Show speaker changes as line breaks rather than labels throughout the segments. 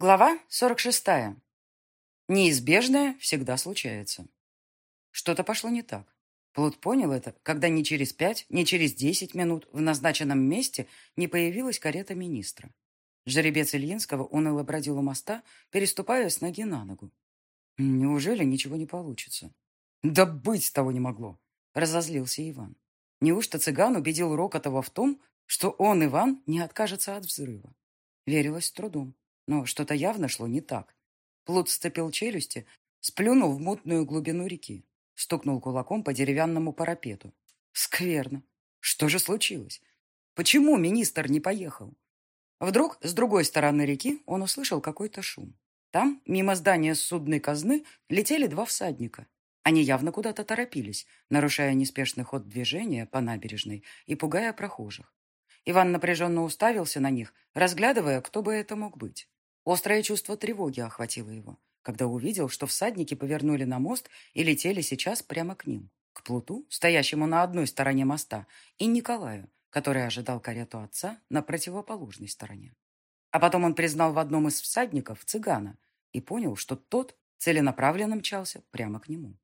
Глава 46. Неизбежное всегда случается. Что-то пошло не так. Плут понял это, когда ни через пять, ни через десять минут в назначенном месте не появилась карета министра. Жеребец Ильинского уныло бродил у моста, переступая с ноги на ногу. Неужели ничего не получится? Да быть того не могло, разозлился Иван. Неужто цыган убедил Рокотова в том, что он, Иван, не откажется от взрыва? Верилось с трудом но что-то явно шло не так. Плут сцепил челюсти, сплюнул в мутную глубину реки, стукнул кулаком по деревянному парапету. Скверно. Что же случилось? Почему министр не поехал? Вдруг с другой стороны реки он услышал какой-то шум. Там, мимо здания судной казны, летели два всадника. Они явно куда-то торопились, нарушая неспешный ход движения по набережной и пугая прохожих. Иван напряженно уставился на них, разглядывая, кто бы это мог быть. Острое чувство тревоги охватило его, когда увидел, что всадники повернули на мост и летели сейчас прямо к ним, к Плуту, стоящему на одной стороне моста, и Николаю, который ожидал карету отца на противоположной стороне. А потом он признал в одном из всадников цыгана и понял, что тот целенаправленно мчался прямо к нему.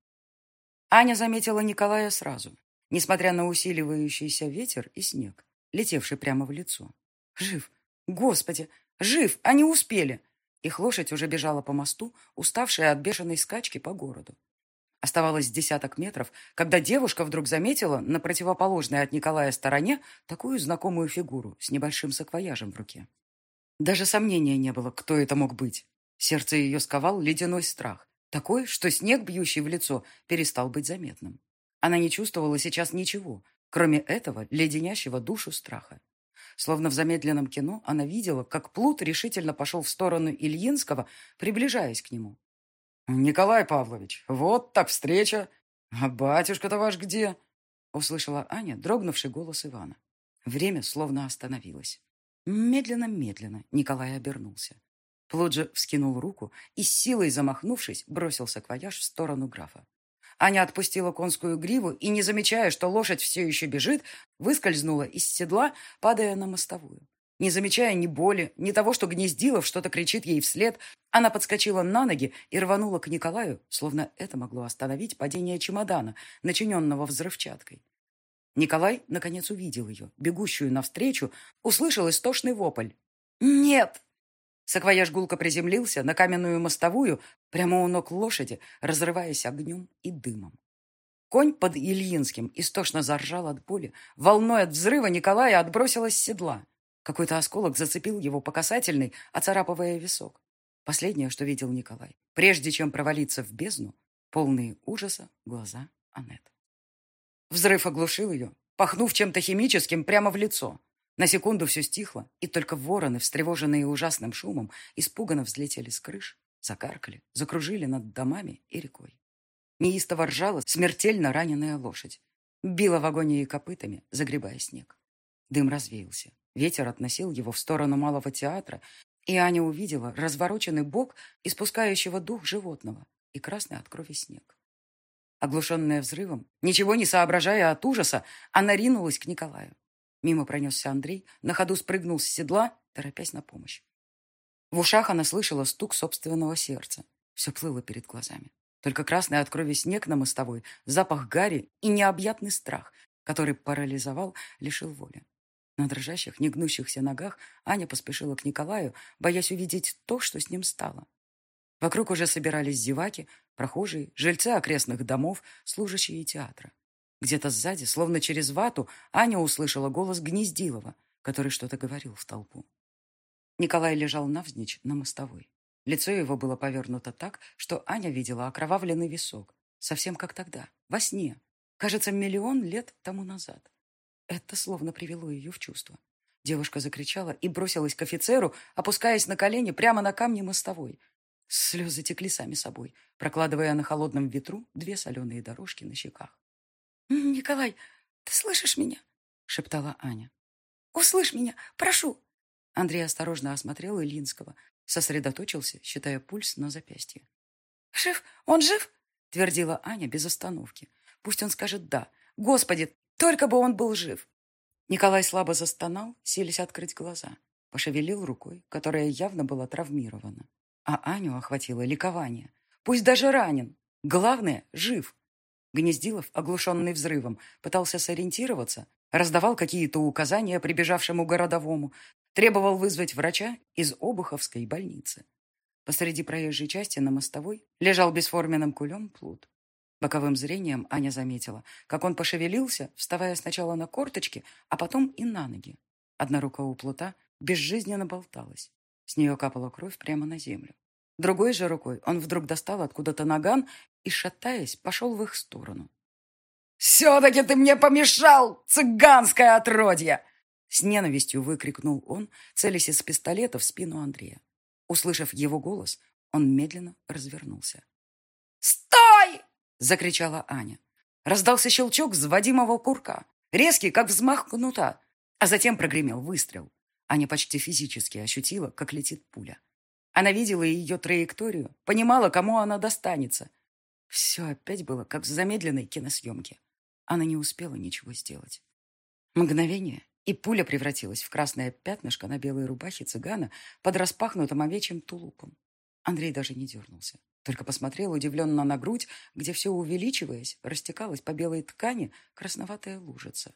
Аня заметила Николая сразу, несмотря на усиливающийся ветер и снег, летевший прямо в лицо. «Жив! Господи, Жив, они успели. Их лошадь уже бежала по мосту, уставшая от бешеной скачки по городу. Оставалось десяток метров, когда девушка вдруг заметила на противоположной от Николая стороне такую знакомую фигуру с небольшим саквояжем в руке. Даже сомнения не было, кто это мог быть. Сердце ее сковал ледяной страх, такой, что снег, бьющий в лицо, перестал быть заметным. Она не чувствовала сейчас ничего, кроме этого леденящего душу страха. Словно в замедленном кино она видела, как Плут решительно пошел в сторону Ильинского, приближаясь к нему. «Николай Павлович, вот так встреча! А батюшка-то ваш где?» Услышала Аня дрогнувший голос Ивана. Время словно остановилось. Медленно-медленно Николай обернулся. Плут же вскинул руку и, силой замахнувшись, бросился к вояж в сторону графа. Аня отпустила конскую гриву и, не замечая, что лошадь все еще бежит, выскользнула из седла, падая на мостовую. Не замечая ни боли, ни того, что Гнездилов что-то кричит ей вслед, она подскочила на ноги и рванула к Николаю, словно это могло остановить падение чемодана, начиненного взрывчаткой. Николай, наконец, увидел ее, бегущую навстречу, услышал истошный вопль. «Нет!» Саквояж гулко приземлился на каменную мостовую прямо у ног лошади, разрываясь огнем и дымом. Конь под Ильинским истошно заржал от боли. Волной от взрыва Николая отбросилась с седла. Какой-то осколок зацепил его по касательной, оцарапывая висок. Последнее, что видел Николай, прежде чем провалиться в бездну, полные ужаса глаза Аннет. Взрыв оглушил ее, пахнув чем-то химическим прямо в лицо. На секунду все стихло, и только вороны, встревоженные ужасным шумом, испуганно взлетели с крыш, закаркали, закружили над домами и рекой. Неистово ржала смертельно раненая лошадь. Била в агонии копытами, загребая снег. Дым развеялся. Ветер относил его в сторону малого театра, и Аня увидела развороченный бок испускающего дух животного и красный от крови снег. Оглушенная взрывом, ничего не соображая от ужаса, она ринулась к Николаю. Мимо пронесся Андрей, на ходу спрыгнул с седла, торопясь на помощь. В ушах она слышала стук собственного сердца. Все плыло перед глазами. Только красный от крови снег на мостовой, запах гари и необъятный страх, который парализовал, лишил воли. На дрожащих, негнущихся ногах Аня поспешила к Николаю, боясь увидеть то, что с ним стало. Вокруг уже собирались зеваки, прохожие, жильцы окрестных домов, служащие театра. Где-то сзади, словно через вату, Аня услышала голос Гнездилова, который что-то говорил в толпу. Николай лежал навзничь на мостовой. Лицо его было повернуто так, что Аня видела окровавленный висок, совсем как тогда, во сне, кажется, миллион лет тому назад. Это словно привело ее в чувство. Девушка закричала и бросилась к офицеру, опускаясь на колени прямо на камни мостовой. Слезы текли сами собой, прокладывая на холодном ветру две соленые дорожки на щеках. «Николай, ты слышишь меня?» — шептала Аня. «Услышь меня, прошу!» Андрей осторожно осмотрел Ильинского, сосредоточился, считая пульс на запястье. «Жив? Он жив?» — твердила Аня без остановки. «Пусть он скажет «да». Господи, только бы он был жив!» Николай слабо застонал, селись открыть глаза. Пошевелил рукой, которая явно была травмирована. А Аню охватило ликование. Пусть даже ранен. Главное, жив. Гнездилов, оглушенный взрывом, пытался сориентироваться, раздавал какие-то указания прибежавшему городовому, требовал вызвать врача из Обуховской больницы. Посреди проезжей части на мостовой лежал бесформенным кулем плут. Боковым зрением Аня заметила, как он пошевелился, вставая сначала на корточки, а потом и на ноги. Одна рука у плута безжизненно болталась. С нее капала кровь прямо на землю. Другой же рукой он вдруг достал откуда-то наган и, шатаясь, пошел в их сторону. «Все-таки ты мне помешал, цыганское отродье!» С ненавистью выкрикнул он, целясь из пистолета в спину Андрея. Услышав его голос, он медленно развернулся. «Стой!» — закричала Аня. Раздался щелчок взводимого курка, резкий, как взмах кнута, а затем прогремел выстрел. Аня почти физически ощутила, как летит пуля. Она видела ее траекторию, понимала, кому она достанется. Все опять было, как в замедленной киносъемке. Она не успела ничего сделать. Мгновение, и пуля превратилась в красное пятнышко на белой рубахе цыгана под распахнутым овечьим тулупом. Андрей даже не дернулся, только посмотрел удивленно на грудь, где все увеличиваясь, растекалась по белой ткани красноватая лужица.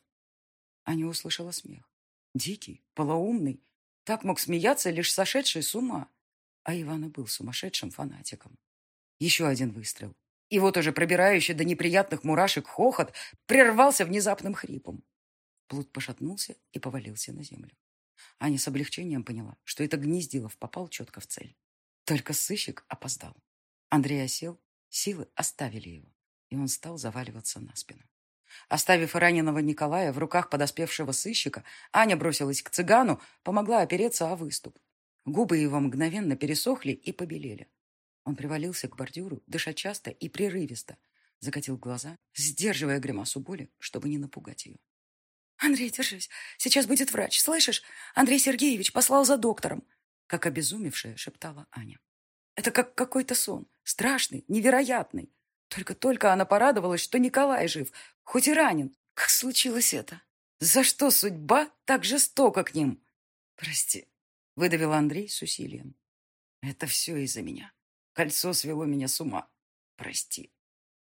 Аня услышала смех. Дикий, полоумный. Так мог смеяться лишь сошедший с ума а Ивана был сумасшедшим фанатиком. Еще один выстрел. И вот уже пробирающий до неприятных мурашек хохот прервался внезапным хрипом. Плут пошатнулся и повалился на землю. Аня с облегчением поняла, что это Гнездилов попал четко в цель. Только сыщик опоздал. Андрей осел, силы оставили его, и он стал заваливаться на спину. Оставив раненого Николая в руках подоспевшего сыщика, Аня бросилась к цыгану, помогла опереться о выступ. Губы его мгновенно пересохли и побелели. Он привалился к бордюру, дыша часто и прерывисто, закатил глаза, сдерживая гримасу боли, чтобы не напугать ее. «Андрей, держись. Сейчас будет врач. Слышишь? Андрей Сергеевич послал за доктором», как обезумевшая шептала Аня. «Это как какой-то сон. Страшный, невероятный. Только-только она порадовалась, что Николай жив, хоть и ранен. Как случилось это? За что судьба так жестока к ним? Прости, выдавил Андрей с усилием. Это все из-за меня. Кольцо свело меня с ума. Прости.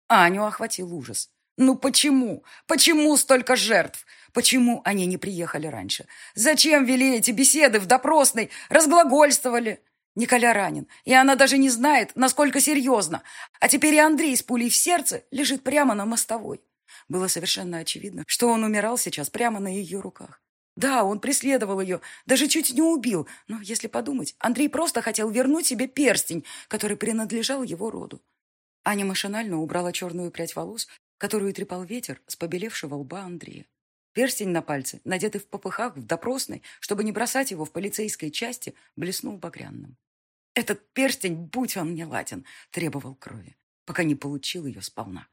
Аню охватил ужас. Ну почему? Почему столько жертв? Почему они не приехали раньше? Зачем вели эти беседы в допросной? Разглагольствовали? Николя ранен, и она даже не знает, насколько серьезно. А теперь и Андрей с пулей в сердце лежит прямо на мостовой. Было совершенно очевидно, что он умирал сейчас прямо на ее руках. Да, он преследовал ее, даже чуть не убил. Но, если подумать, Андрей просто хотел вернуть себе перстень, который принадлежал его роду. Аня машинально убрала черную прядь волос, которую трепал ветер с побелевшего лба Андрея. Перстень на пальце, надетый в попыхах в допросной, чтобы не бросать его в полицейской части, блеснул багряным. Этот перстень, будь он не ладен, требовал крови, пока не получил ее сполна.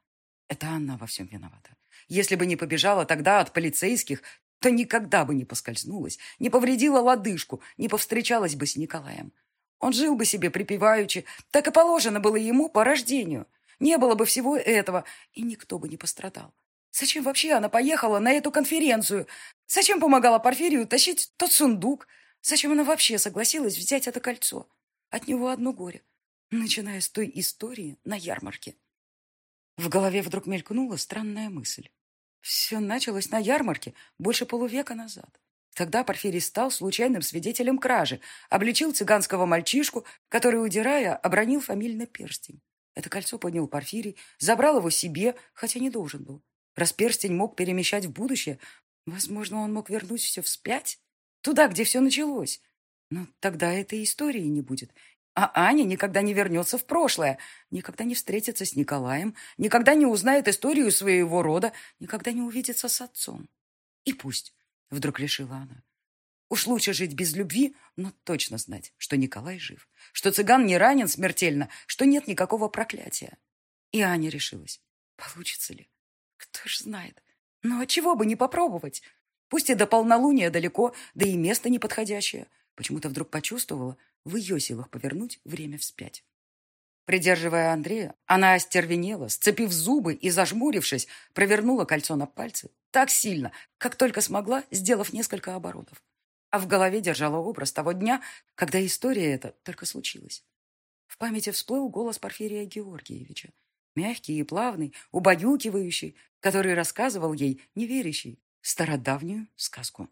Это она во всем виновата. Если бы не побежала тогда от полицейских, то никогда бы не поскользнулась, не повредила лодыжку, не повстречалась бы с Николаем. Он жил бы себе припеваючи, так и положено было ему по рождению. Не было бы всего этого, и никто бы не пострадал. Зачем вообще она поехала на эту конференцию? Зачем помогала Порфирию тащить тот сундук? Зачем она вообще согласилась взять это кольцо? От него одно горе, начиная с той истории на ярмарке. В голове вдруг мелькнула странная мысль. Все началось на ярмарке больше полувека назад. Тогда Порфирий стал случайным свидетелем кражи, обличил цыганского мальчишку, который, удирая, обронил фамильный перстень. Это кольцо поднял Порфирий, забрал его себе, хотя не должен был. Раз перстень мог перемещать в будущее, возможно, он мог вернуть все вспять, туда, где все началось. Но тогда этой истории не будет, а Аня никогда не вернется в прошлое, никогда не встретится с Николаем, никогда не узнает историю своего рода, никогда не увидится с отцом. И пусть, вдруг решила она. Уж лучше жить без любви, но точно знать, что Николай жив, что цыган не ранен смертельно, что нет никакого проклятия. И Аня решилась. Получится ли? Кто ж знает. Но ну, чего бы не попробовать? Пусть и до полнолуния далеко, да и место неподходящее. Почему-то вдруг почувствовала, в ее силах повернуть время вспять. Придерживая Андрея, она остервенела, сцепив зубы и, зажмурившись, провернула кольцо на пальце так сильно, как только смогла, сделав несколько оборотов. а в голове держала образ того дня, когда история эта только случилась. В памяти всплыл голос Порфирия Георгиевича, мягкий и плавный, убаюкивающий, который рассказывал ей, неверящий, стародавнюю сказку.